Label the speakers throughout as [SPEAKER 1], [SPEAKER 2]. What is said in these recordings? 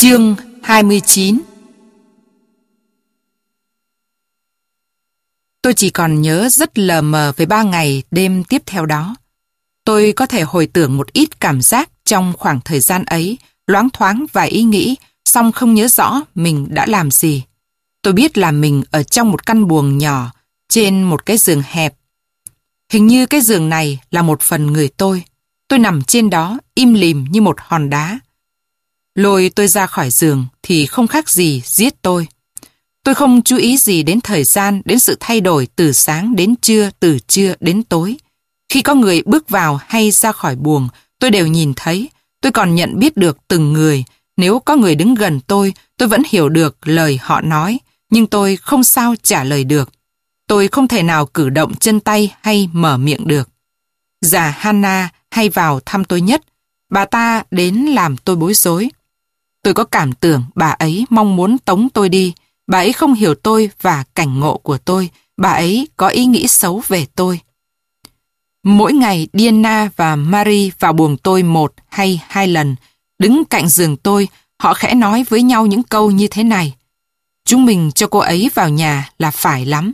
[SPEAKER 1] Chương 29 Tôi chỉ còn nhớ rất lờ mờ về ba ngày đêm tiếp theo đó. Tôi có thể hồi tưởng một ít cảm giác trong khoảng thời gian ấy, loáng thoáng và ý nghĩ, song không nhớ rõ mình đã làm gì. Tôi biết là mình ở trong một căn buồng nhỏ, trên một cái giường hẹp. Hình như cái giường này là một phần người tôi. Tôi nằm trên đó, im lìm như một hòn đá. Lôi tôi ra khỏi giường thì không khác gì giết tôi. Tôi không chú ý gì đến thời gian, đến sự thay đổi từ sáng đến trưa, từ trưa đến tối. Khi có người bước vào hay ra khỏi buồng, tôi đều nhìn thấy. Tôi còn nhận biết được từng người. Nếu có người đứng gần tôi, tôi vẫn hiểu được lời họ nói, nhưng tôi không sao trả lời được. Tôi không thể nào cử động chân tay hay mở miệng được. Già Hannah hay vào thăm tôi nhất, bà ta đến làm tôi bối rối. Tôi có cảm tưởng bà ấy mong muốn tống tôi đi. Bà ấy không hiểu tôi và cảnh ngộ của tôi. Bà ấy có ý nghĩ xấu về tôi. Mỗi ngày Diana và Marie vào buồng tôi một hay hai lần. Đứng cạnh giường tôi, họ khẽ nói với nhau những câu như thế này. Chúng mình cho cô ấy vào nhà là phải lắm.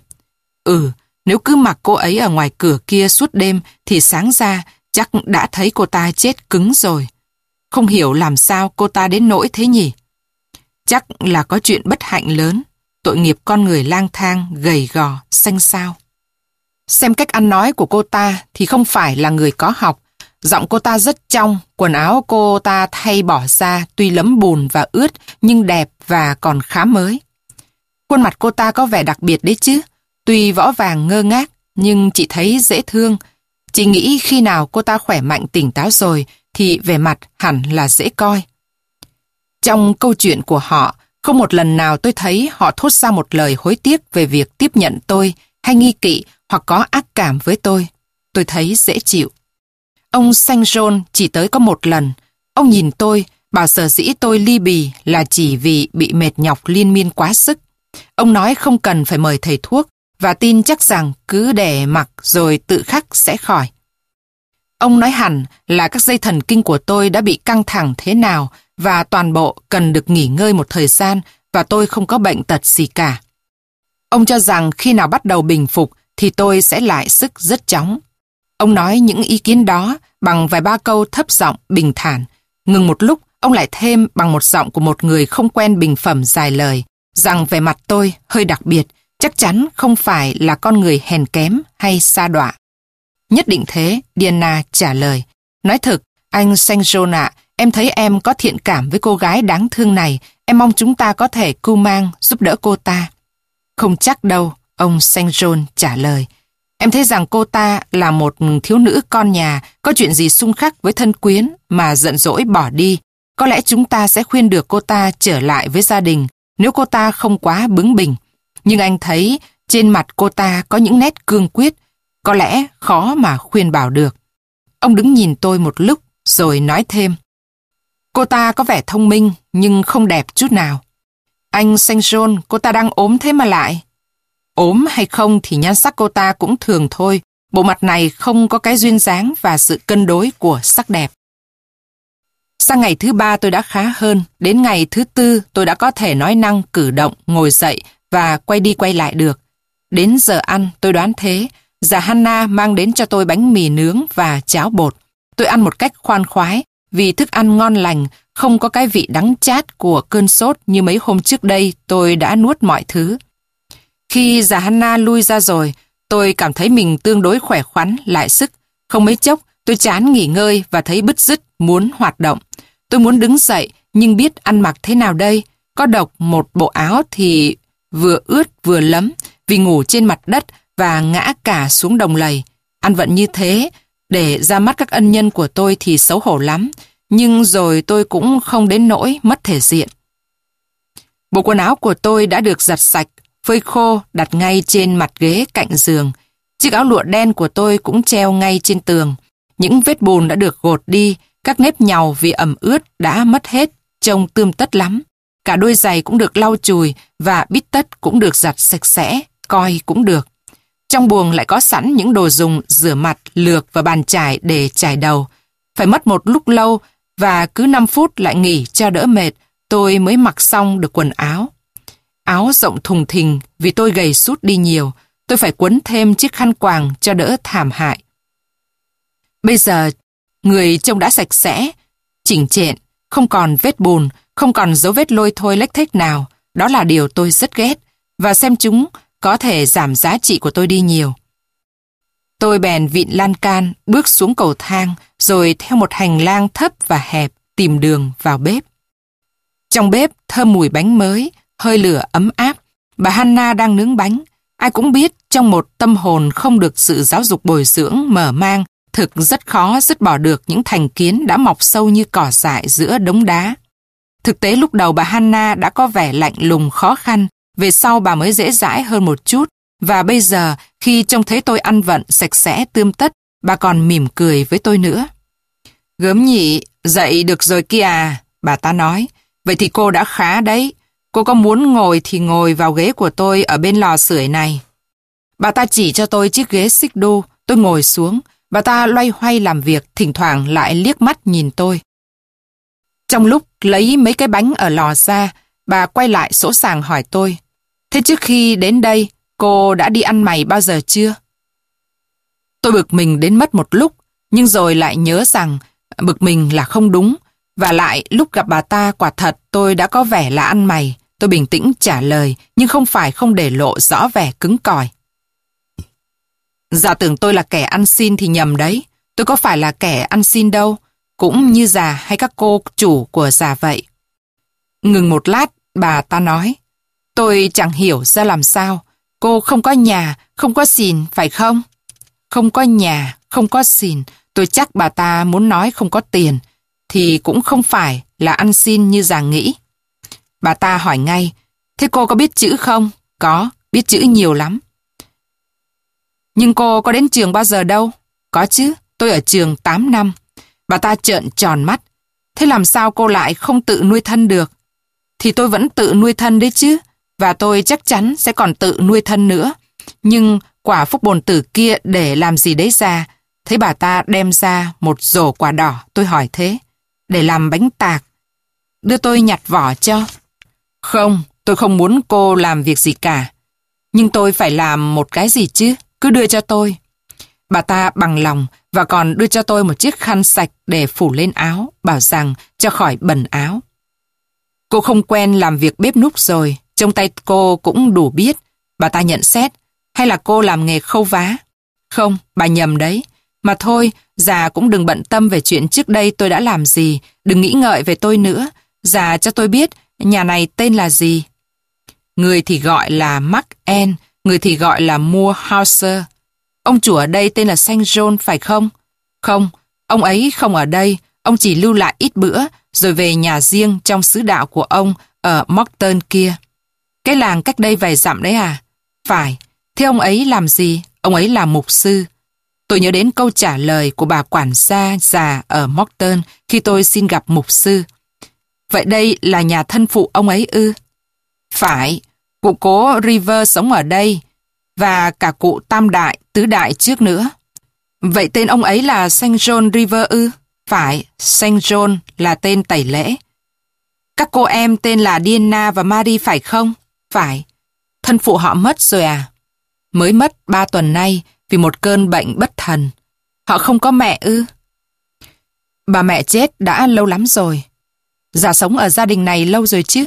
[SPEAKER 1] Ừ, nếu cứ mặc cô ấy ở ngoài cửa kia suốt đêm thì sáng ra chắc đã thấy cô ta chết cứng rồi. Không hiểu làm sao cô ta đến nỗi thế nhỉ? Chắc là có chuyện bất hạnh lớn, tội nghiệp con người lang thang, gầy gò, xanh xao. Xem cách ăn nói của cô ta thì không phải là người có học. Giọng cô ta rất trong, quần áo cô ta thay bỏ ra tuy lấm bùn và ướt nhưng đẹp và còn khá mới. Khuôn mặt cô ta có vẻ đặc biệt đấy chứ. Tuy võ vàng ngơ ngác nhưng chị thấy dễ thương. Chị nghĩ khi nào cô ta khỏe mạnh tỉnh táo rồi thì về mặt hẳn là dễ coi. Trong câu chuyện của họ, không một lần nào tôi thấy họ thốt ra một lời hối tiếc về việc tiếp nhận tôi hay nghi kỵ hoặc có ác cảm với tôi. Tôi thấy dễ chịu. Ông Saint John chỉ tới có một lần. Ông nhìn tôi, bảo sở dĩ tôi ly bì là chỉ vì bị mệt nhọc liên miên quá sức. Ông nói không cần phải mời thầy thuốc và tin chắc rằng cứ để mặc rồi tự khắc sẽ khỏi. Ông nói hẳn là các dây thần kinh của tôi đã bị căng thẳng thế nào và toàn bộ cần được nghỉ ngơi một thời gian và tôi không có bệnh tật gì cả. Ông cho rằng khi nào bắt đầu bình phục thì tôi sẽ lại sức rất chóng. Ông nói những ý kiến đó bằng vài ba câu thấp giọng bình thản. Ngừng một lúc, ông lại thêm bằng một giọng của một người không quen bình phẩm dài lời, rằng về mặt tôi hơi đặc biệt, chắc chắn không phải là con người hèn kém hay xa đọa. Nhất định thế, Diana trả lời. Nói thực, anh Saint John ạ, em thấy em có thiện cảm với cô gái đáng thương này. Em mong chúng ta có thể cưu mang, giúp đỡ cô ta. Không chắc đâu, ông Saint John trả lời. Em thấy rằng cô ta là một thiếu nữ con nhà, có chuyện gì xung khắc với thân quyến mà giận dỗi bỏ đi. Có lẽ chúng ta sẽ khuyên được cô ta trở lại với gia đình nếu cô ta không quá bướng bỉnh. Nhưng anh thấy trên mặt cô ta có những nét cương quyết, có lẽ khó mà khuyên bảo được. Ông đứng nhìn tôi một lúc rồi nói thêm. Cô ta có vẻ thông minh nhưng không đẹp chút nào. Anh Saint John, cô ta đang ốm thế mà lại. Ốm hay không thì nhan sắc cô ta cũng thường thôi. Bộ mặt này không có cái duyên dáng và sự cân đối của sắc đẹp. Sang ngày thứ ba tôi đã khá hơn. Đến ngày thứ tư tôi đã có thể nói năng, cử động, ngồi dậy và quay đi quay lại được. Đến giờ ăn tôi đoán thế Già Hanna mang đến cho tôi bánh mì nướng và cháo bột. Tôi ăn một cách khoan khoái, vì thức ăn ngon lành, không có cái vị đắng chát của cơn sốt như mấy hôm trước đây tôi đã nuốt mọi thứ. Khi già Hanna lui ra rồi, tôi cảm thấy mình tương đối khỏe khoắn, lại sức. Không mấy chốc, tôi chán nghỉ ngơi và thấy bứt rứt, muốn hoạt động. Tôi muốn đứng dậy, nhưng biết ăn mặc thế nào đây? Có độc một bộ áo thì vừa ướt vừa lấm, vì ngủ trên mặt đất và ngã cả xuống đồng lầy. Ăn vận như thế, để ra mắt các ân nhân của tôi thì xấu hổ lắm, nhưng rồi tôi cũng không đến nỗi mất thể diện. Bộ quần áo của tôi đã được giặt sạch, phơi khô đặt ngay trên mặt ghế cạnh giường. Chiếc áo lụa đen của tôi cũng treo ngay trên tường. Những vết bùn đã được gột đi, các nếp nhàu vì ẩm ướt đã mất hết, trông tươm tất lắm. Cả đôi giày cũng được lau chùi và bít tất cũng được giặt sạch sẽ, coi cũng được. Trong buồng lại có sẵn những đồ dùng rửa mặt, lược và bàn chải để chải đầu. Phải mất một lúc lâu và cứ 5 phút lại nghỉ cho đỡ mệt, tôi mới mặc xong được quần áo. Áo rộng thùng thình vì tôi gầy sút đi nhiều, tôi phải quấn thêm chiếc khăn quàng cho đỡ thảm hại. Bây giờ, người trông đã sạch sẽ, chỉnh trện, không còn vết bùn, không còn dấu vết lôi thôi lách thích nào. Đó là điều tôi rất ghét, và xem chúng có thể giảm giá trị của tôi đi nhiều. Tôi bèn vịn lan can, bước xuống cầu thang, rồi theo một hành lang thấp và hẹp, tìm đường vào bếp. Trong bếp thơm mùi bánh mới, hơi lửa ấm áp. Bà Hanna đang nướng bánh. Ai cũng biết trong một tâm hồn không được sự giáo dục bồi dưỡng, mở mang, thực rất khó dứt bỏ được những thành kiến đã mọc sâu như cỏ dại giữa đống đá. Thực tế lúc đầu bà Hanna đã có vẻ lạnh lùng khó khăn, về sau bà mới dễ dãi hơn một chút, và bây giờ khi trông thấy tôi ăn vận sạch sẽ tươm tất, bà còn mỉm cười với tôi nữa. Gớm nhị, dậy được rồi kia à, bà ta nói. Vậy thì cô đã khá đấy. Cô có muốn ngồi thì ngồi vào ghế của tôi ở bên lò sưởi này. Bà ta chỉ cho tôi chiếc ghế xích đu, tôi ngồi xuống. Bà ta loay hoay làm việc, thỉnh thoảng lại liếc mắt nhìn tôi. Trong lúc lấy mấy cái bánh ở lò ra, bà quay lại sỗ sàng hỏi tôi. Thế trước khi đến đây, cô đã đi ăn mày bao giờ chưa? Tôi bực mình đến mất một lúc, nhưng rồi lại nhớ rằng bực mình là không đúng. Và lại lúc gặp bà ta quả thật tôi đã có vẻ là ăn mày. Tôi bình tĩnh trả lời, nhưng không phải không để lộ rõ vẻ cứng cỏi. Giả tưởng tôi là kẻ ăn xin thì nhầm đấy. Tôi có phải là kẻ ăn xin đâu. Cũng như già hay các cô chủ của già vậy. Ngừng một lát, bà ta nói. Tôi chẳng hiểu ra làm sao. Cô không có nhà, không có xìn, phải không? Không có nhà, không có xìn. Tôi chắc bà ta muốn nói không có tiền. Thì cũng không phải là ăn xin như già nghĩ. Bà ta hỏi ngay. Thế cô có biết chữ không? Có, biết chữ nhiều lắm. Nhưng cô có đến trường bao giờ đâu? Có chứ, tôi ở trường 8 năm. Bà ta trợn tròn mắt. Thế làm sao cô lại không tự nuôi thân được? Thì tôi vẫn tự nuôi thân đấy chứ. Và tôi chắc chắn sẽ còn tự nuôi thân nữa. Nhưng quả phúc bồn tử kia để làm gì đấy ra? Thấy bà ta đem ra một rổ quả đỏ, tôi hỏi thế. Để làm bánh tạc. Đưa tôi nhặt vỏ cho. Không, tôi không muốn cô làm việc gì cả. Nhưng tôi phải làm một cái gì chứ? Cứ đưa cho tôi. Bà ta bằng lòng và còn đưa cho tôi một chiếc khăn sạch để phủ lên áo, bảo rằng cho khỏi bẩn áo. Cô không quen làm việc bếp núc rồi, trong tay cô cũng đủ biết. Bà ta nhận xét, hay là cô làm nghề khâu vá? Không, bà nhầm đấy. Mà thôi, già cũng đừng bận tâm về chuyện trước đây tôi đã làm gì, đừng nghĩ ngợi về tôi nữa. Già cho tôi biết nhà này tên là gì. Người thì gọi là Mark N, người thì gọi là Moorhauser. Ông chủ ở đây tên là Saint John phải không? Không, ông ấy không ở đây, ông chỉ lưu lại ít bữa rồi về nhà riêng trong xứ đạo của ông ở Morton kia. Cái làng cách đây vài dặm đấy à? Phải, thế ông ấy làm gì? Ông ấy là mục sư. Tôi nhớ đến câu trả lời của bà quản gia già ở Morton khi tôi xin gặp mục sư. Vậy đây là nhà thân phụ ông ấy ư? Phải, cụ cố River sống ở đây và cả cụ Tam Đại, Tứ Đại trước nữa. Vậy tên ông ấy là St. John River ư? Phải, St. John là tên tẩy lễ. Các cô em tên là Diana và Mary phải không? Phải. Thân phụ họ mất rồi à? Mới mất ba tuần nay vì một cơn bệnh bất thần. Họ không có mẹ ư? Bà mẹ chết đã lâu lắm rồi. Già sống ở gia đình này lâu rồi chứ?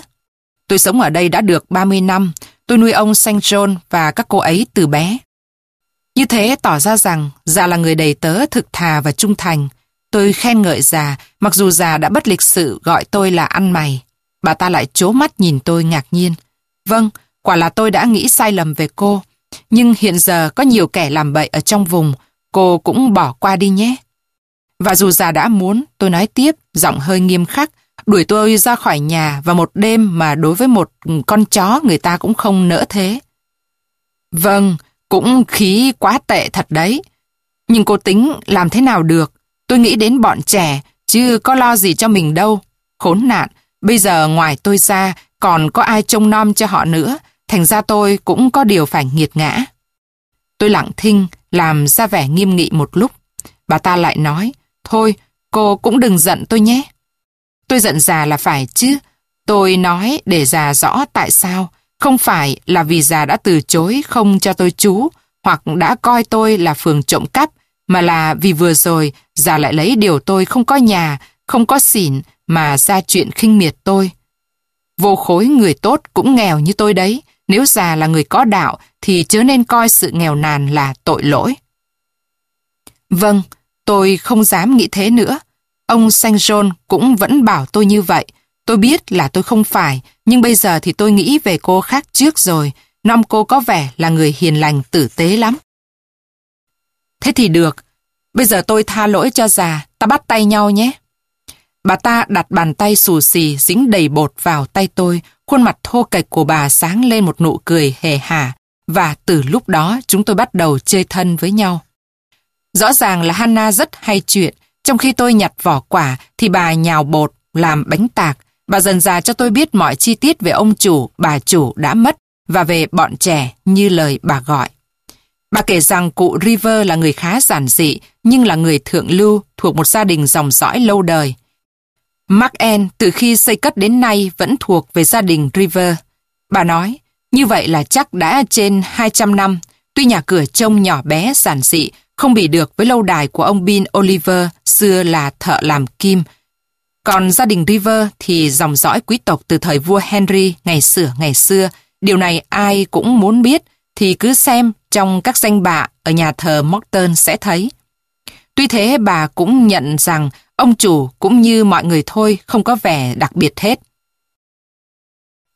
[SPEAKER 1] Tôi sống ở đây đã được 30 năm. Tôi nuôi ông Saint John và các cô ấy từ bé. Như thế tỏ ra rằng già là người đầy tớ thực thà và trung thành. Tôi khen ngợi già, mặc dù già đã bất lịch sự gọi tôi là ăn mày. Bà ta lại chố mắt nhìn tôi ngạc nhiên. Vâng, quả là tôi đã nghĩ sai lầm về cô. Nhưng hiện giờ có nhiều kẻ làm bậy ở trong vùng, cô cũng bỏ qua đi nhé. Và dù già đã muốn, tôi nói tiếp, giọng hơi nghiêm khắc, đuổi tôi ra khỏi nhà và một đêm mà đối với một con chó người ta cũng không nỡ thế. Vâng, cũng khí quá tệ thật đấy. Nhưng cô tính làm thế nào được? Tôi nghĩ đến bọn trẻ, chứ có lo gì cho mình đâu. Khốn nạn, bây giờ ngoài tôi ra, còn có ai trông nom cho họ nữa, thành ra tôi cũng có điều phải nghiệt ngã. Tôi lặng thinh, làm ra vẻ nghiêm nghị một lúc. Bà ta lại nói, thôi, cô cũng đừng giận tôi nhé. Tôi giận già là phải chứ. Tôi nói để già rõ tại sao. Không phải là vì già đã từ chối không cho tôi chú, hoặc đã coi tôi là phường trộm cắp, mà là vì vừa rồi già lại lấy điều tôi không có nhà, không có xỉn mà ra chuyện khinh miệt tôi. Vô khối người tốt cũng nghèo như tôi đấy, nếu già là người có đạo thì chớ nên coi sự nghèo nàn là tội lỗi. Vâng, tôi không dám nghĩ thế nữa. Ông Saint John cũng vẫn bảo tôi như vậy. Tôi biết là tôi không phải, nhưng bây giờ thì tôi nghĩ về cô khác trước rồi. Năm cô có vẻ là người hiền lành tử tế lắm. Thế thì được. Bây giờ tôi tha lỗi cho già, ta bắt tay nhau nhé. Bà ta đặt bàn tay xù xì dính đầy bột vào tay tôi, khuôn mặt thô kệch của bà sáng lên một nụ cười hề hà, và từ lúc đó chúng tôi bắt đầu chơi thân với nhau. Rõ ràng là Hannah rất hay chuyện, trong khi tôi nhặt vỏ quả thì bà nhào bột, làm bánh tạc. Bà dần dà cho tôi biết mọi chi tiết về ông chủ, bà chủ đã mất và về bọn trẻ như lời bà gọi. Bà kể rằng cụ River là người khá giản dị nhưng là người thượng lưu thuộc một gia đình dòng dõi lâu đời. Mark Ann từ khi xây cất đến nay vẫn thuộc về gia đình River. Bà nói, như vậy là chắc đã trên 200 năm, tuy nhà cửa trông nhỏ bé giản dị, không bị được với lâu đài của ông Bin Oliver, xưa là thợ làm kim. Còn gia đình River thì dòng dõi quý tộc từ thời vua Henry ngày xưa ngày xưa. Điều này ai cũng muốn biết, thì cứ xem trong các danh bạ ở nhà thờ Morton sẽ thấy. Tuy thế bà cũng nhận rằng ông chủ cũng như mọi người thôi không có vẻ đặc biệt hết.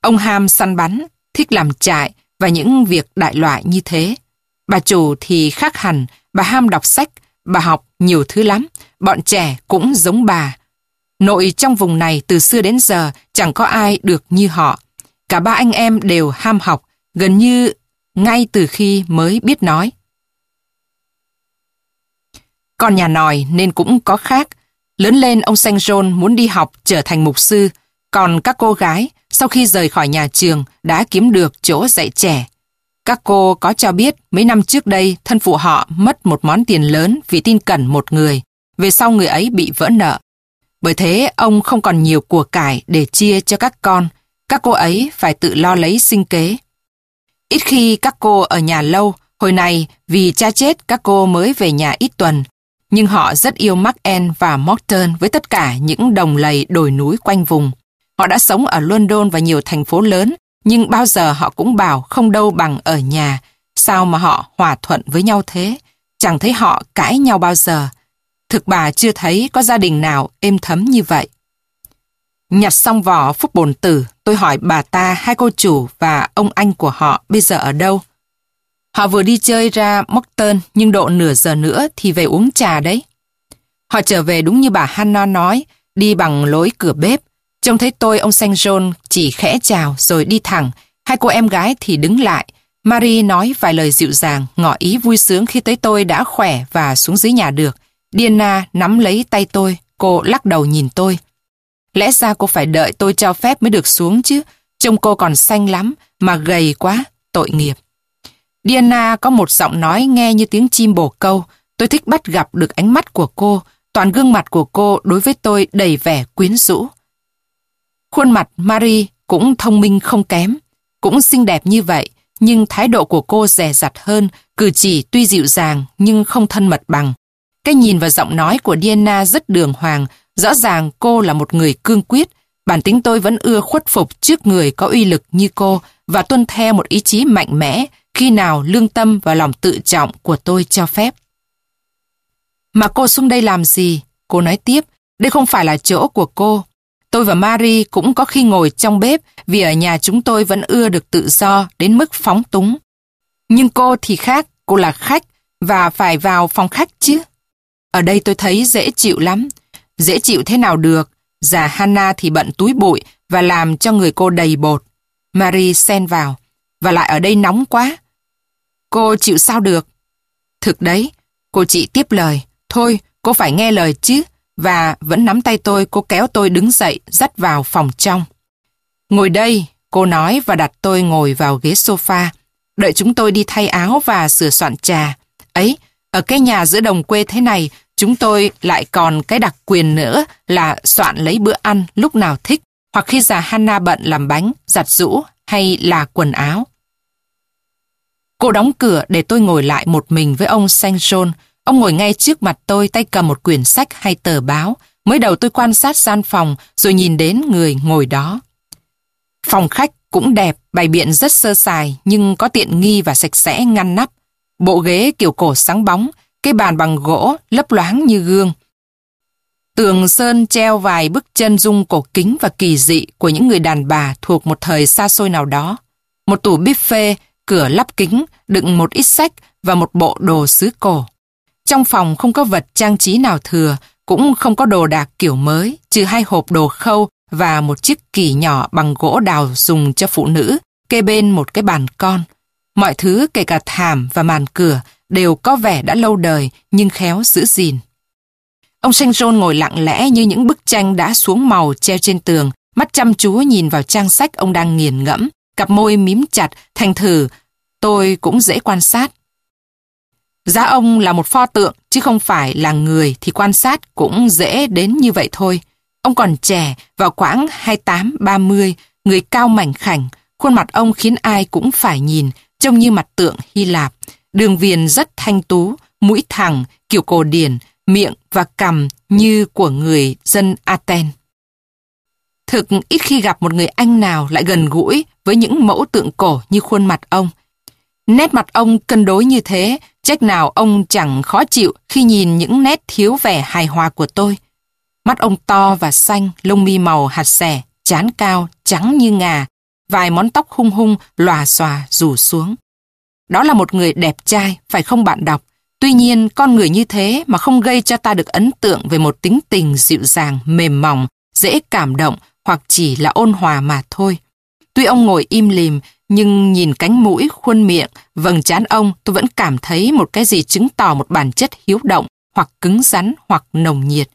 [SPEAKER 1] Ông ham săn bắn, thích làm trại và những việc đại loại như thế. Bà chủ thì khác hẳn, bà ham đọc sách, bà học nhiều thứ lắm, bọn trẻ cũng giống bà. Nội trong vùng này từ xưa đến giờ chẳng có ai được như họ. Cả ba anh em đều ham học, gần như ngay từ khi mới biết nói. còn nhà nòi nên cũng có khác. Lớn lên ông Saint John muốn đi học trở thành mục sư, còn các cô gái sau khi rời khỏi nhà trường đã kiếm được chỗ dạy trẻ. Các cô có cho biết mấy năm trước đây thân phụ họ mất một món tiền lớn vì tin cẩn một người, về sau người ấy bị vỡ nợ. Bởi thế ông không còn nhiều của cải để chia cho các con, các cô ấy phải tự lo lấy sinh kế. Ít khi các cô ở nhà lâu, hồi này vì cha chết các cô mới về nhà ít tuần, nhưng họ rất yêu Mark và Morton với tất cả những đồng lầy đồi núi quanh vùng. Họ đã sống ở London và nhiều thành phố lớn, nhưng bao giờ họ cũng bảo không đâu bằng ở nhà. Sao mà họ hòa thuận với nhau thế? Chẳng thấy họ cãi nhau bao giờ. Thực bà chưa thấy có gia đình nào êm thấm như vậy. Nhặt xong vỏ phúc bồn tử, tôi hỏi bà ta, hai cô chủ và ông anh của họ bây giờ ở đâu. Họ vừa đi chơi ra Mockton nhưng độ nửa giờ nữa thì về uống trà đấy. Họ trở về đúng như bà Hannah nói, đi bằng lối cửa bếp. Trông thấy tôi ông Saint John chỉ khẽ chào rồi đi thẳng, hai cô em gái thì đứng lại. Marie nói vài lời dịu dàng, ngỏ ý vui sướng khi thấy tôi đã khỏe và xuống dưới nhà được. Diana nắm lấy tay tôi, cô lắc đầu nhìn tôi. Lẽ ra cô phải đợi tôi cho phép mới được xuống chứ, trông cô còn xanh lắm, mà gầy quá, tội nghiệp. Diana có một giọng nói nghe như tiếng chim bồ câu, tôi thích bắt gặp được ánh mắt của cô, toàn gương mặt của cô đối với tôi đầy vẻ quyến rũ. Khuôn mặt Marie cũng thông minh không kém, cũng xinh đẹp như vậy, nhưng thái độ của cô rẻ rặt hơn, cử chỉ tuy dịu dàng nhưng không thân mật bằng. Cái nhìn và giọng nói của Diana rất đường hoàng, rõ ràng cô là một người cương quyết. Bản tính tôi vẫn ưa khuất phục trước người có uy lực như cô và tuân theo một ý chí mạnh mẽ khi nào lương tâm và lòng tự trọng của tôi cho phép. Mà cô xuống đây làm gì? Cô nói tiếp, đây không phải là chỗ của cô. Tôi và Marie cũng có khi ngồi trong bếp vì ở nhà chúng tôi vẫn ưa được tự do đến mức phóng túng. Nhưng cô thì khác, cô là khách và phải vào phòng khách chứ. Ở đây tôi thấy dễ chịu lắm. Dễ chịu thế nào được, già Hannah thì bận túi bụi và làm cho người cô đầy bột. Marie xen vào, và lại ở đây nóng quá. Cô chịu sao được? Thực đấy, cô chị tiếp lời, thôi cô phải nghe lời chứ, và vẫn nắm tay tôi cô kéo tôi đứng dậy dắt vào phòng trong. Ngồi đây, cô nói và đặt tôi ngồi vào ghế sofa, đợi chúng tôi đi thay áo và sửa soạn trà. Ấy, ở cái nhà giữa đồng quê thế này, chúng tôi lại còn cái đặc quyền nữa là soạn lấy bữa ăn lúc nào thích, hoặc khi già Hannah bận làm bánh, giặt rũ hay là quần áo. Cô đóng cửa để tôi ngồi lại một mình với ông Saint John. Ông ngồi ngay trước mặt tôi tay cầm một quyển sách hay tờ báo. Mới đầu tôi quan sát gian phòng rồi nhìn đến người ngồi đó. Phòng khách cũng đẹp, bày biện rất sơ sài nhưng có tiện nghi và sạch sẽ ngăn nắp. Bộ ghế kiểu cổ sáng bóng, cái bàn bằng gỗ lấp loáng như gương. Tường sơn treo vài bức chân dung cổ kính và kỳ dị của những người đàn bà thuộc một thời xa xôi nào đó. Một tủ buffet, cửa lắp kính, đựng một ít sách và một bộ đồ sứ cổ. Trong phòng không có vật trang trí nào thừa, cũng không có đồ đạc kiểu mới, trừ hai hộp đồ khâu và một chiếc kỷ nhỏ bằng gỗ đào dùng cho phụ nữ, kê bên một cái bàn con. Mọi thứ kể cả thảm và màn cửa đều có vẻ đã lâu đời nhưng khéo giữ gìn. Ông Saint John ngồi lặng lẽ như những bức tranh đã xuống màu treo trên tường, mắt chăm chú nhìn vào trang sách ông đang nghiền ngẫm, cặp môi mím chặt, thành thử, tôi cũng dễ quan sát. Giá ông là một pho tượng, chứ không phải là người thì quan sát cũng dễ đến như vậy thôi. Ông còn trẻ, vào khoảng 28-30, người cao mảnh khảnh, khuôn mặt ông khiến ai cũng phải nhìn, trông như mặt tượng Hy Lạp. Đường viền rất thanh tú, mũi thẳng, kiểu cổ điển, miệng và cằm như của người dân Aten. Thực ít khi gặp một người Anh nào lại gần gũi với những mẫu tượng cổ như khuôn mặt ông. Nét mặt ông cân đối như thế, trách nào ông chẳng khó chịu khi nhìn những nét thiếu vẻ hài hòa của tôi. Mắt ông to và xanh, lông mi màu hạt xẻ, chán cao, trắng như ngà, vài món tóc hung hung, lòa xòa, rủ xuống. Đó là một người đẹp trai, phải không bạn đọc? Tuy nhiên, con người như thế mà không gây cho ta được ấn tượng về một tính tình dịu dàng, mềm mỏng, dễ cảm động hoặc chỉ là ôn hòa mà thôi. Tuy ông ngồi im lìm, nhưng nhìn cánh mũi, khuôn miệng, vầng trán ông tôi vẫn cảm thấy một cái gì chứng tỏ một bản chất hiếu động, hoặc cứng rắn, hoặc nồng nhiệt.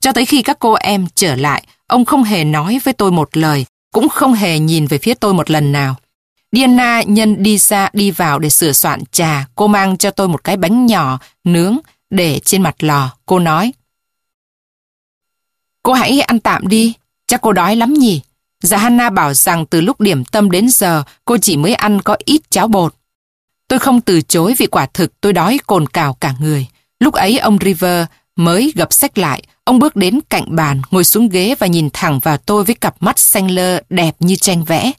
[SPEAKER 1] Cho tới khi các cô em trở lại, ông không hề nói với tôi một lời, cũng không hề nhìn về phía tôi một lần nào. Diana nhân đi ra đi vào để sửa soạn trà, cô mang cho tôi một cái bánh nhỏ, nướng, để trên mặt lò. Cô nói, Cô hãy ăn tạm đi, chắc cô đói lắm nhỉ. Dạ hanna bảo rằng từ lúc điểm tâm đến giờ cô chỉ mới ăn có ít cháo bột. Tôi không từ chối vì quả thực tôi đói cồn cào cả người. Lúc ấy ông River mới gập sách lại, ông bước đến cạnh bàn, ngồi xuống ghế và nhìn thẳng vào tôi với cặp mắt xanh lơ đẹp như tranh vẽ.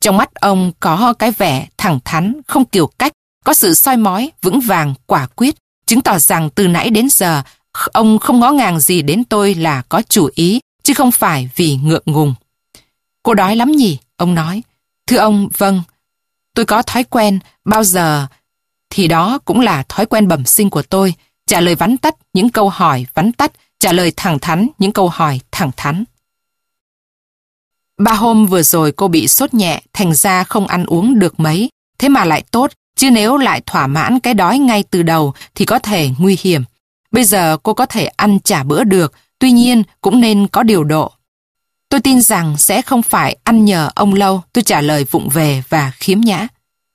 [SPEAKER 1] Trong mắt ông có cái vẻ thẳng thắn, không kiểu cách, có sự soi mói, vững vàng, quả quyết, chứng tỏ rằng từ nãy đến giờ ông không ngó ngàng gì đến tôi là có chủ ý, chứ không phải vì ngượng ngùng. Cô đói lắm nhỉ? Ông nói. Thưa ông, vâng. Tôi có thói quen, bao giờ thì đó cũng là thói quen bẩm sinh của tôi, trả lời vắn tắt những câu hỏi vắn tắt, trả lời thẳng thắn những câu hỏi thẳng thắn. Ba hôm vừa rồi cô bị sốt nhẹ, thành ra không ăn uống được mấy, thế mà lại tốt, chứ nếu lại thỏa mãn cái đói ngay từ đầu thì có thể nguy hiểm. Bây giờ cô có thể ăn trả bữa được, tuy nhiên cũng nên có điều độ. Tôi tin rằng sẽ không phải ăn nhờ ông lâu, tôi trả lời vụng về và khiếm nhã.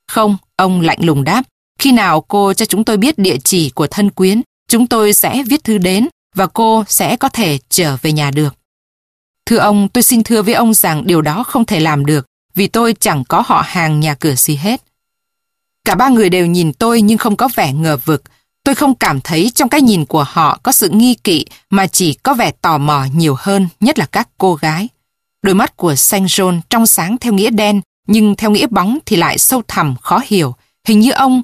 [SPEAKER 1] Không, ông lạnh lùng đáp, khi nào cô cho chúng tôi biết địa chỉ của thân quyến, chúng tôi sẽ viết thư đến và cô sẽ có thể trở về nhà được. Thưa ông, tôi xin thưa với ông rằng điều đó không thể làm được vì tôi chẳng có họ hàng nhà cửa gì hết. Cả ba người đều nhìn tôi nhưng không có vẻ ngờ vực. Tôi không cảm thấy trong cái nhìn của họ có sự nghi kỵ mà chỉ có vẻ tò mò nhiều hơn, nhất là các cô gái. Đôi mắt của Saint John trong sáng theo nghĩa đen, nhưng theo nghĩa bóng thì lại sâu thẳm, khó hiểu. Hình như ông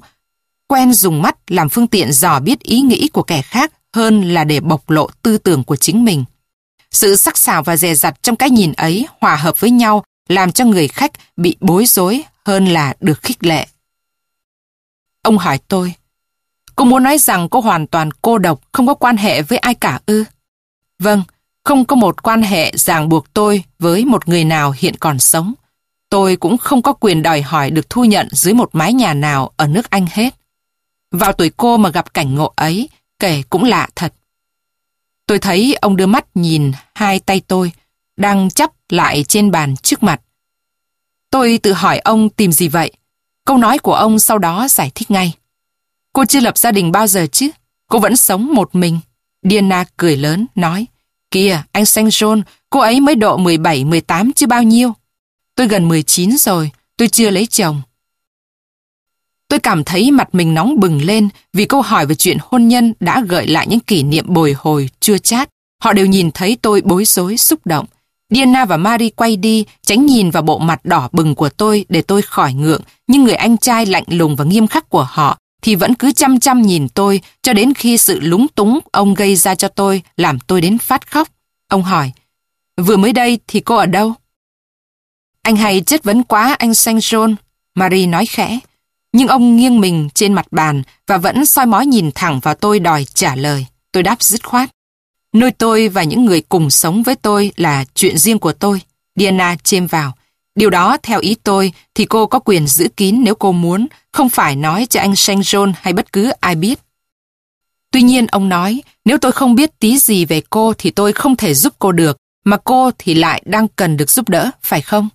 [SPEAKER 1] quen dùng mắt làm phương tiện dò biết ý nghĩ của kẻ khác hơn là để bộc lộ tư tưởng của chính mình. Sự sắc sảo và dè dặt trong cái nhìn ấy hòa hợp với nhau làm cho người khách bị bối rối hơn là được khích lệ. Ông hỏi tôi, cô muốn nói rằng cô hoàn toàn cô độc, không có quan hệ với ai cả ư? Vâng, không có một quan hệ ràng buộc tôi với một người nào hiện còn sống. Tôi cũng không có quyền đòi hỏi được thu nhận dưới một mái nhà nào ở nước Anh hết. Vào tuổi cô mà gặp cảnh ngộ ấy, kể cũng lạ thật. Tôi thấy ông đưa mắt nhìn hai tay tôi, đang chắp lại trên bàn trước mặt. Tôi tự hỏi ông tìm gì vậy? Câu nói của ông sau đó giải thích ngay. Cô chưa lập gia đình bao giờ chứ? Cô vẫn sống một mình. Diana cười lớn, nói. Kìa, anh Saint John, Cô ấy mới độ 17, 18 chứ bao nhiêu. Tôi gần 19 rồi, tôi chưa lấy chồng. Tôi cảm thấy mặt mình nóng bừng lên vì câu hỏi về chuyện hôn nhân đã gợi lại những kỷ niệm bồi hồi, chưa chát. Họ đều nhìn thấy tôi bối rối, xúc động. Diana và Marie quay đi, tránh nhìn vào bộ mặt đỏ bừng của tôi để tôi khỏi ngượng, nhưng người anh trai lạnh lùng và nghiêm khắc của họ thì vẫn cứ chăm chăm nhìn tôi cho đến khi sự lúng túng ông gây ra cho tôi làm tôi đến phát khóc. Ông hỏi, vừa mới đây thì cô ở đâu? Anh hay chất vấn quá anh Saint John, Marie nói khẽ. Nhưng ông nghiêng mình trên mặt bàn và vẫn soi mói nhìn thẳng vào tôi đòi trả lời. Tôi đáp dứt khoát. Nơi tôi và những người cùng sống với tôi là chuyện riêng của tôi. Diana chêm vào. Điều đó theo ý tôi thì cô có quyền giữ kín nếu cô muốn, không phải nói cho anh Saint John hay bất cứ ai biết. Tuy nhiên ông nói, nếu tôi không biết tí gì về cô thì tôi không thể giúp cô được, mà cô thì lại đang cần được giúp đỡ, phải không?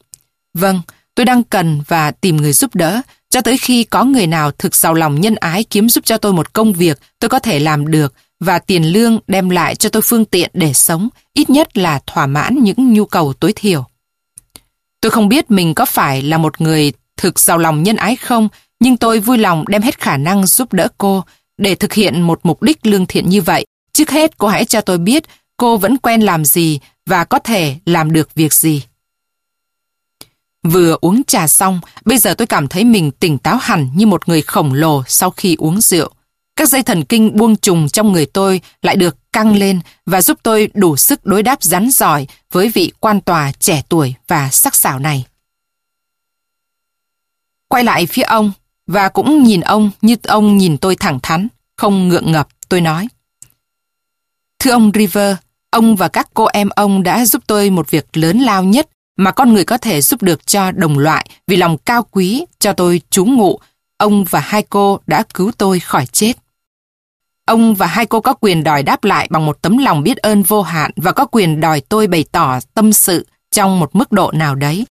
[SPEAKER 1] Vâng, tôi đang cần và tìm người giúp đỡ, cho tới khi có người nào thực giàu lòng nhân ái kiếm giúp cho tôi một công việc tôi có thể làm được và tiền lương đem lại cho tôi phương tiện để sống, ít nhất là thỏa mãn những nhu cầu tối thiểu. Tôi không biết mình có phải là một người thực giàu lòng nhân ái không, nhưng tôi vui lòng đem hết khả năng giúp đỡ cô để thực hiện một mục đích lương thiện như vậy. Trước hết cô hãy cho tôi biết cô vẫn quen làm gì và có thể làm được việc gì. Vừa uống trà xong, bây giờ tôi cảm thấy mình tỉnh táo hẳn như một người khổng lồ sau khi uống rượu. Các dây thần kinh buông trùng trong người tôi lại được căng lên và giúp tôi đủ sức đối đáp rắn giỏi với vị quan tòa trẻ tuổi và sắc sảo này. Quay lại phía ông và cũng nhìn ông như ông nhìn tôi thẳng thắn, không ngượng ngập, tôi nói. Thưa ông River, ông và các cô em ông đã giúp tôi một việc lớn lao nhất mà con người có thể giúp được cho đồng loại vì lòng cao quý cho tôi trú ngụ. Ông và hai cô đã cứu tôi khỏi chết. Ông và hai cô có quyền đòi đáp lại bằng một tấm lòng biết ơn vô hạn và có quyền đòi tôi bày tỏ tâm sự trong một mức độ nào đấy.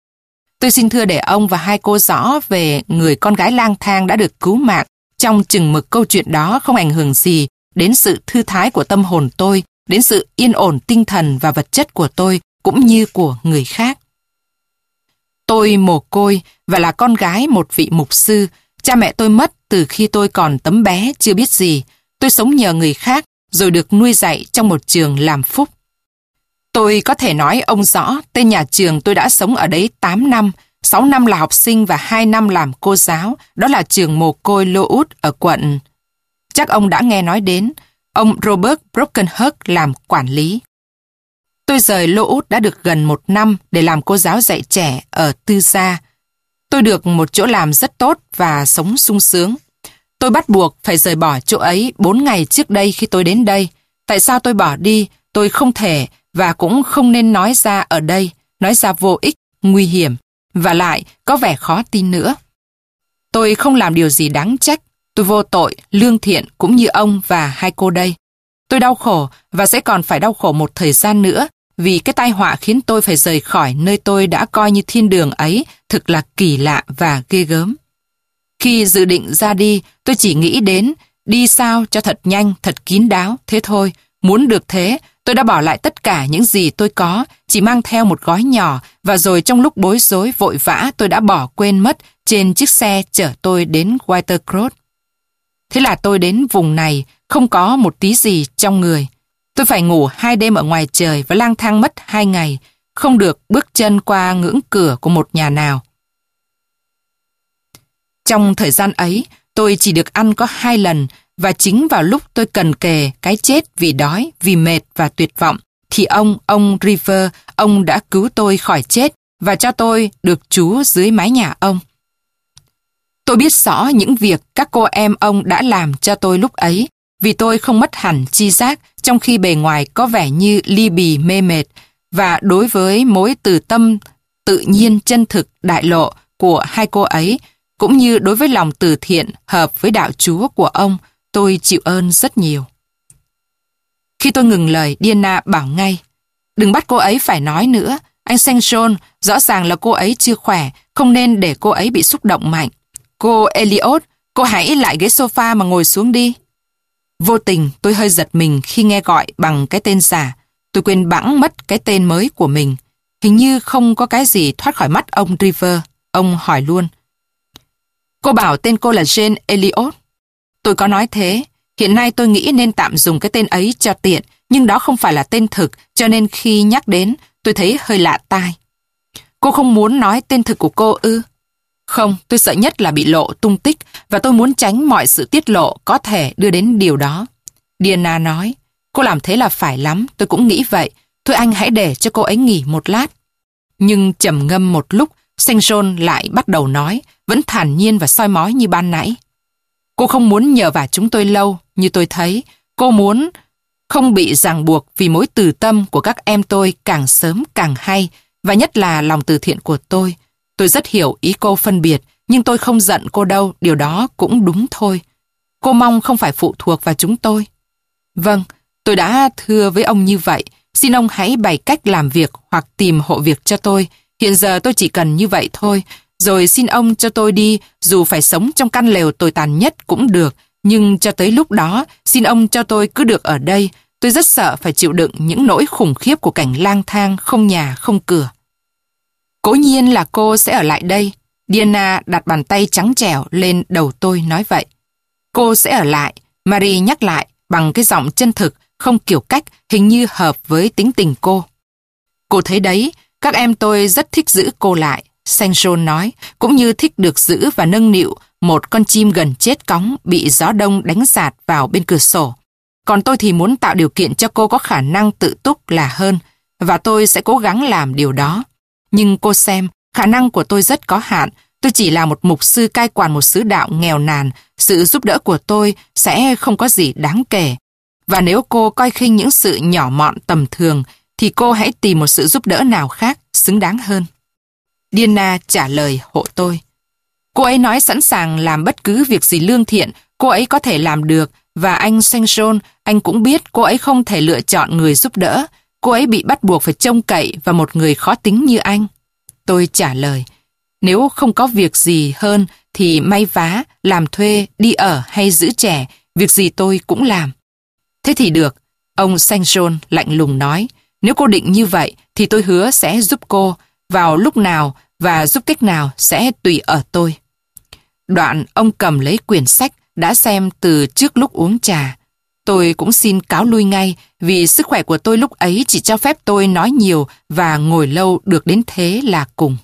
[SPEAKER 1] Tôi xin thưa để ông và hai cô rõ về người con gái lang thang đã được cứu mạng trong chừng mực câu chuyện đó không ảnh hưởng gì đến sự thư thái của tâm hồn tôi, đến sự yên ổn tinh thần và vật chất của tôi cũng như của người khác. Tôi mồ côi và là con gái một vị mục sư. Cha mẹ tôi mất từ khi tôi còn tấm bé chưa biết gì. Tôi sống nhờ người khác rồi được nuôi dạy trong một trường làm phúc. Tôi có thể nói ông rõ tên nhà trường tôi đã sống ở đấy 8 năm, 6 năm là học sinh và 2 năm làm cô giáo. Đó là trường mồ côi Lô Út ở quận. Chắc ông đã nghe nói đến. Ông Robert Brokenhurst làm quản lý. Tôi rời Lô Út đã được gần một năm để làm cô giáo dạy trẻ ở Tư Gia. Tôi được một chỗ làm rất tốt và sống sung sướng. Tôi bắt buộc phải rời bỏ chỗ ấy 4 ngày trước đây khi tôi đến đây. Tại sao tôi bỏ đi, tôi không thể và cũng không nên nói ra ở đây, nói ra vô ích, nguy hiểm, và lại có vẻ khó tin nữa. Tôi không làm điều gì đáng trách, tôi vô tội, lương thiện cũng như ông và hai cô đây. Tôi đau khổ và sẽ còn phải đau khổ một thời gian nữa vì cái tai họa khiến tôi phải rời khỏi nơi tôi đã coi như thiên đường ấy thực là kỳ lạ và ghê gớm. Khi dự định ra đi, tôi chỉ nghĩ đến đi sao cho thật nhanh, thật kín đáo, thế thôi. Muốn được thế, tôi đã bỏ lại tất cả những gì tôi có, chỉ mang theo một gói nhỏ và rồi trong lúc bối rối vội vã tôi đã bỏ quên mất trên chiếc xe chở tôi đến Whitercross. Thế là tôi đến vùng này, không có một tí gì trong người. Tôi phải ngủ hai đêm ở ngoài trời và lang thang mất hai ngày, không được bước chân qua ngưỡng cửa của một nhà nào. Trong thời gian ấy, tôi chỉ được ăn có hai lần và chính vào lúc tôi cần kề cái chết vì đói, vì mệt và tuyệt vọng, thì ông, ông River, ông đã cứu tôi khỏi chết và cho tôi được trú dưới mái nhà ông. Tôi biết rõ những việc các cô em ông đã làm cho tôi lúc ấy vì tôi không mất hẳn chi giác trong khi bề ngoài có vẻ như ly bì mê mệt và đối với mối từ tâm tự nhiên chân thực đại lộ của hai cô ấy cũng như đối với lòng từ thiện hợp với đạo Chúa của ông tôi chịu ơn rất nhiều. Khi tôi ngừng lời, Diana bảo ngay Đừng bắt cô ấy phải nói nữa. Anh Saint John, rõ ràng là cô ấy chưa khỏe, không nên để cô ấy bị xúc động mạnh. Cô Elliot, cô hãy lại ghế sofa mà ngồi xuống đi. Vô tình tôi hơi giật mình khi nghe gọi bằng cái tên giả. Tôi quên bẵng mất cái tên mới của mình. Hình như không có cái gì thoát khỏi mắt ông River. Ông hỏi luôn. Cô bảo tên cô là Jane Elliot. Tôi có nói thế. Hiện nay tôi nghĩ nên tạm dùng cái tên ấy cho tiện, nhưng đó không phải là tên thực, cho nên khi nhắc đến, tôi thấy hơi lạ tai. Cô không muốn nói tên thực của cô ư? Không, tôi sợ nhất là bị lộ tung tích và tôi muốn tránh mọi sự tiết lộ có thể đưa đến điều đó. Diana nói, cô làm thế là phải lắm, tôi cũng nghĩ vậy. Thôi anh hãy để cho cô ấy nghỉ một lát. Nhưng trầm ngâm một lúc, Saint John lại bắt đầu nói, vẫn thản nhiên và soi mói như ban nãy. Cô không muốn nhờ vả chúng tôi lâu, như tôi thấy. Cô muốn không bị ràng buộc vì mối từ tâm của các em tôi càng sớm càng hay, và nhất là lòng từ thiện của tôi. Tôi rất hiểu ý cô phân biệt, nhưng tôi không giận cô đâu, điều đó cũng đúng thôi. Cô mong không phải phụ thuộc vào chúng tôi. Vâng, tôi đã thưa với ông như vậy. Xin ông hãy bày cách làm việc hoặc tìm hộ việc cho tôi. Hiện giờ tôi chỉ cần như vậy thôi. Rồi xin ông cho tôi đi, dù phải sống trong căn lều tồi tàn nhất cũng được. Nhưng cho tới lúc đó, xin ông cho tôi cứ được ở đây. Tôi rất sợ phải chịu đựng những nỗi khủng khiếp của cảnh lang thang, không nhà, không cửa. Cố nhiên là cô sẽ ở lại đây. Diana đặt bàn tay trắng trẻo lên đầu tôi nói vậy. Cô sẽ ở lại, Marie nhắc lại bằng cái giọng chân thực, không kiểu cách, hình như hợp với tính tình cô. Cô thấy đấy, các em tôi rất thích giữ cô lại, Sancho nói, cũng như thích được giữ và nâng niu một con chim gần chết cóng bị gió đông đánh giạt vào bên cửa sổ. Còn tôi thì muốn tạo điều kiện cho cô có khả năng tự túc là hơn, và tôi sẽ cố gắng làm điều đó. Nhưng cô xem, khả năng của tôi rất có hạn, tôi chỉ là một mục sư cai quản một sứ đạo nghèo nàn, sự giúp đỡ của tôi sẽ không có gì đáng kể. Và nếu cô coi khinh những sự nhỏ mọn tầm thường, thì cô hãy tìm một sự giúp đỡ nào khác xứng đáng hơn. Diana trả lời hộ tôi. Cô ấy nói sẵn sàng làm bất cứ việc gì lương thiện, cô ấy có thể làm được, và anh Saint John, anh cũng biết cô ấy không thể lựa chọn người giúp đỡ. Cô ấy bị bắt buộc phải trông cậy vào một người khó tính như anh. Tôi trả lời, nếu không có việc gì hơn thì may vá, làm thuê, đi ở hay giữ trẻ, việc gì tôi cũng làm. Thế thì được, ông Saint John lạnh lùng nói, nếu cô định như vậy thì tôi hứa sẽ giúp cô, vào lúc nào và giúp cách nào sẽ tùy ở tôi. Đoạn ông cầm lấy quyển sách đã xem từ trước lúc uống trà. Tôi cũng xin cáo lui ngay vì sức khỏe của tôi lúc ấy chỉ cho phép tôi nói nhiều và ngồi lâu được đến thế là cùng.